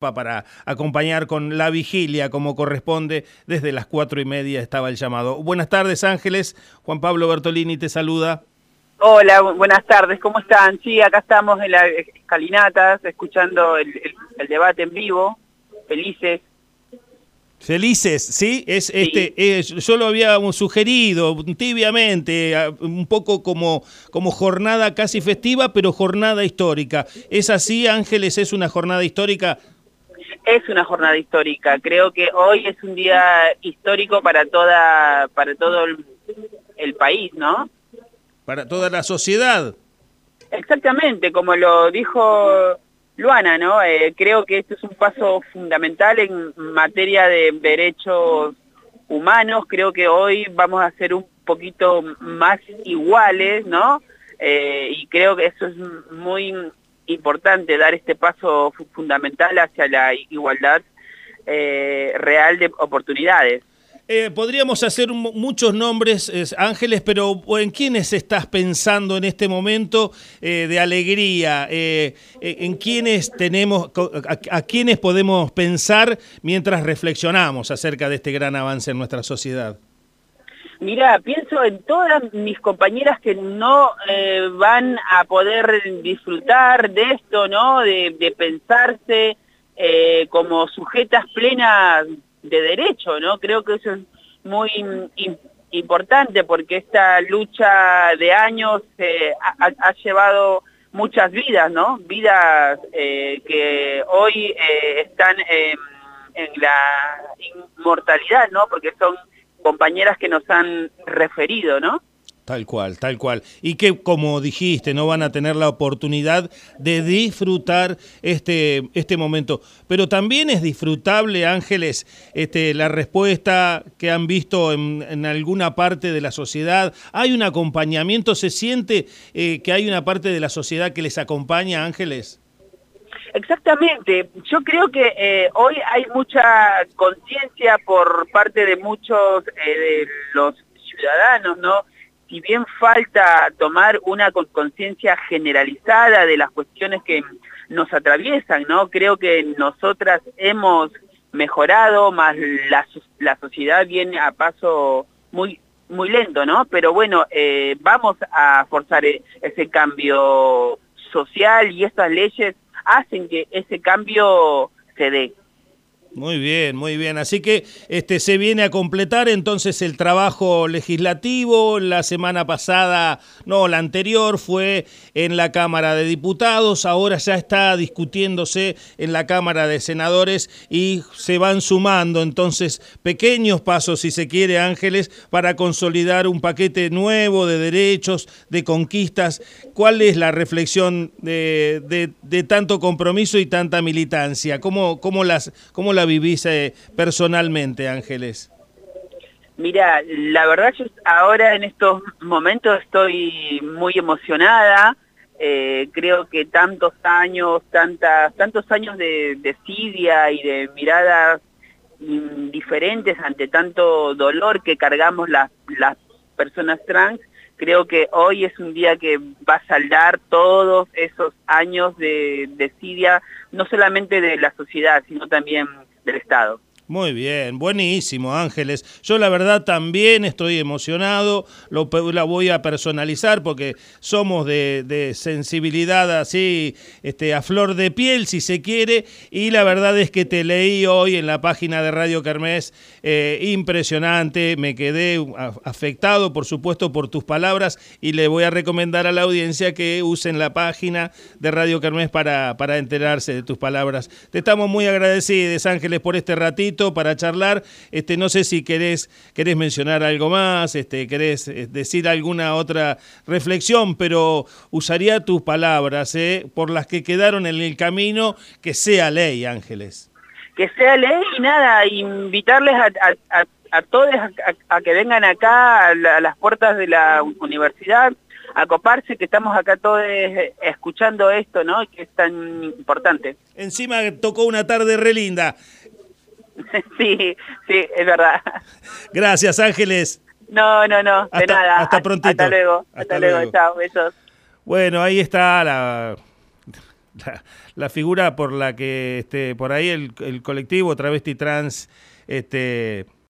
para acompañar con la vigilia como corresponde. Desde las cuatro y media estaba el llamado. Buenas tardes, Ángeles. Juan Pablo Bertolini te saluda. Hola, buenas tardes. ¿Cómo están? Sí, acá estamos en las escalinatas, escuchando el, debate en vivo. Felices. Felices, sí, es este, yo lo había sugerido tibiamente, un poco como, como jornada casi festiva, pero jornada histórica. ¿Es así, Ángeles? ¿Es una jornada histórica? Es una jornada histórica. Creo que hoy es un día histórico para toda para todo el, país, ¿no? Para toda la sociedad. Exactamente, como lo dijo Luana, ¿no? Eh, creo que este es un paso fundamental en materia de derechos humanos. Creo que hoy vamos a ser un poquito más iguales, ¿no? Eh, y creo que eso es muy importante dar este paso fundamental hacia la igualdad eh, real de oportunidades. Eh, podríamos hacer muchos nombres, Ángeles, pero ¿en quiénes estás pensando en este momento eh, de alegría? ¿En quiénes tenemos, a, a quiénes podemos pensar mientras reflexionamos acerca de este gran avance en nuestra sociedad? Mira, pienso en todas mis compañeras que no eh, van a poder disfrutar de esto, ¿no? De, pensarse eh, como sujetas plenas de derecho, ¿no? Creo que eso es muy importante porque esta lucha de años eh, ha, llevado muchas vidas, ¿no? Vidas que hoy están en la inmortalidad, ¿no? Porque son compañeras que nos han referido, ¿no? Tal cual, tal cual. Y que, como dijiste, no van a tener la oportunidad de disfrutar este, este momento. Pero también es disfrutable, Ángeles, este, la respuesta que han visto en, alguna parte de la sociedad. ¿Hay un acompañamiento? ¿Se siente eh, que hay una parte de la sociedad que les acompaña, Ángeles? Exactamente. Yo creo que eh, hoy hay mucha conciencia por parte de muchos eh, de los ciudadanos, ¿no? Si bien falta tomar una conciencia generalizada de las cuestiones que nos atraviesan, ¿no? Creo que nosotras hemos mejorado, más la, la sociedad viene a paso muy muy lento, ¿no? Pero bueno, eh, vamos a forzar ese cambio social y estas leyes hacen que ese cambio se dé. Muy bien, muy bien. Así que este se viene a completar entonces el trabajo legislativo. La semana pasada, no, la anterior fue en la Cámara de Diputados, ahora ya está discutiéndose en la Cámara de Senadores y se van sumando entonces pequeños pasos, si se quiere, Ángeles, para consolidar un paquete nuevo de derechos, de conquistas. ¿Cuál es la reflexión de, de, tanto compromiso y tanta militancia? ¿Cómo, cómo las, cómo la vivís eh, personalmente, Ángeles? Mira, la verdad yo ahora en estos momentos estoy muy emocionada. Eh, creo que tantos años, tantas, tantos años de desidia y de miradas diferentes ante tanto dolor que cargamos las, las personas trans, creo que hoy es un día que va a saldar todos esos años de desidia, no solamente de la sociedad, sino también del Estado. Muy bien, buenísimo Ángeles. Yo la verdad también estoy emocionado, lo, la voy a personalizar porque somos de, sensibilidad así, este, a flor de piel si se quiere, y la verdad es que te leí hoy en la página de Radio Kermés, eh, impresionante, me quedé afectado por supuesto por tus palabras. Y le voy a recomendar a la audiencia que usen la página de Radio Kermés para, para enterarse de tus palabras. Te estamos muy agradecidos Ángeles por este ratito para charlar. Este, no sé si querés, querés mencionar algo más, este, querés eh, decir alguna otra reflexión, pero usaría tus palabras, eh, por las que quedaron en el camino, que sea ley, Ángeles. Que sea ley y nada, invitarles a, todos a, que vengan acá a, las puertas de la universidad, a coparse, que estamos acá todos eh, escuchando esto, ¿no? Que es tan importante. Encima tocó una tarde re linda. Sí, sí, es verdad. Gracias, Ángeles. No, no, no, de nada. Hasta prontito. Hasta luego, hasta, luego. chao, besos. Bueno, ahí está la, la, figura por la que este, por ahí el, el colectivo travesti trans este,